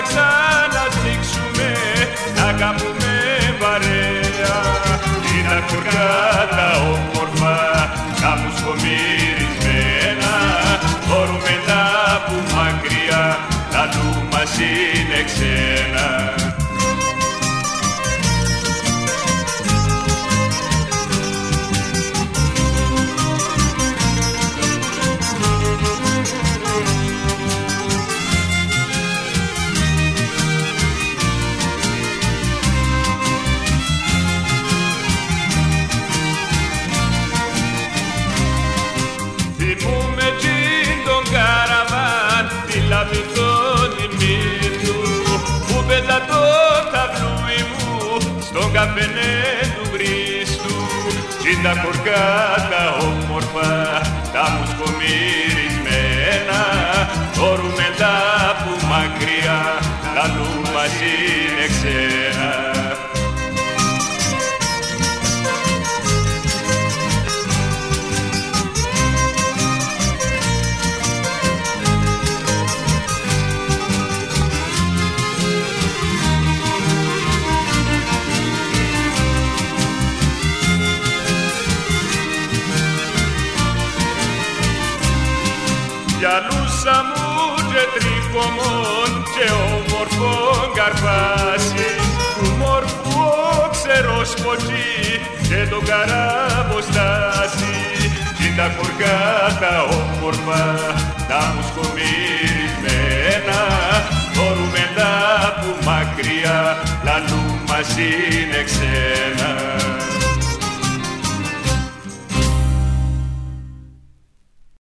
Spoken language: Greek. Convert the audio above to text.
δεν θα ξανασμίξουμε να κάνουμε παρέα την τα τα όμορφα να μου σκομυρισμένα. Μπορούμε να που μακριά τα του μας είναι ξένα καφενέ του Χρήστου κι τα κορκάτα όμορφα, τα μουσκομυρισμένα τόρουμε τα που μακριά, τα του μας είναι ξένα. Γυαλούσα μου και τρίκομον και όμορφον καρπάσι του μόρφου ξερός ποτί και το καράμποστάσι κι τα χωριά τα όμορφα τα μουσκομυρισμένα μπορούμε τα που μακριά λαλού μας είναι ξένα